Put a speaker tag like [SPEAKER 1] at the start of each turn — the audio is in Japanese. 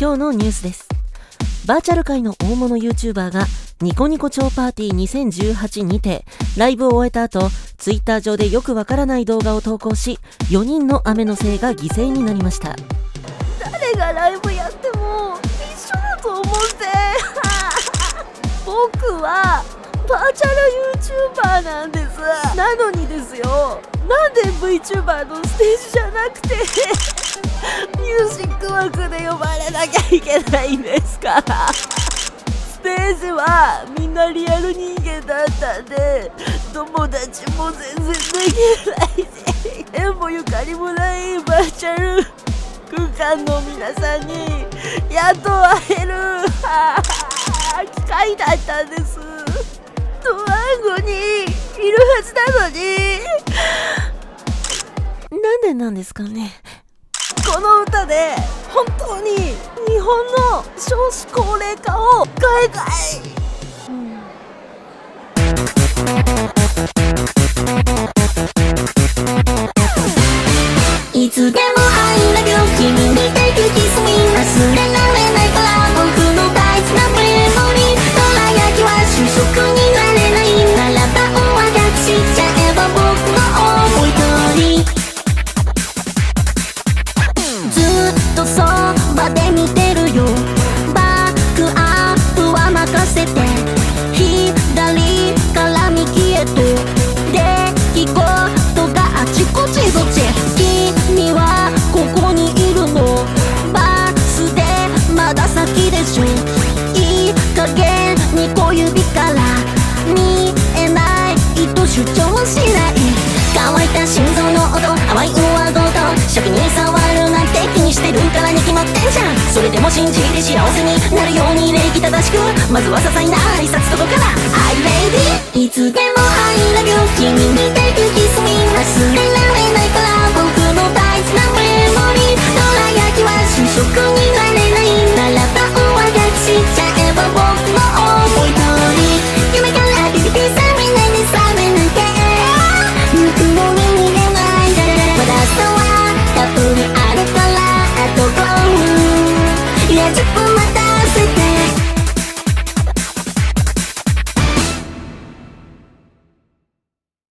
[SPEAKER 1] 今日のニュースです。バーチャル界の大物 YouTuber がニコニコ超パーティー2018にてライブを終えた後ツイッター上でよくわからない動画を投稿し4人の雨のせいが犠牲になりました。
[SPEAKER 2] 誰がライブやっても一緒だと思って。僕はバーチャル YouTuber なんです。なのにですよ。なんで VTuber のステージじゃなくてークで呼ばれなきゃいけないんですかステージはみんなリアル人間だったんで友達も全然できないし縁もゆかりもないバーチャル空間の皆さんにやっと会える。機会だったんです。ドワンゴにいるはずなのに。
[SPEAKER 1] なんでなんですかね。
[SPEAKER 2] この歌で当に日本の少子高齢化を変えたい、
[SPEAKER 3] いつでも I love you 君に take you kiss me 忘れられないから僕の大事なメモリー。輝きは主食になれない。ならばお渡ししちゃえば僕の思い通り。ずっとそば小指から見えないと主張しない。乾いた心臓の音淡い上顎と初期に触るなんて気にしてるからに決まってんじゃんそれでも信じて幸せになるように礼儀正しくまずは些細な挨拶とこから。I lady いつでも I love you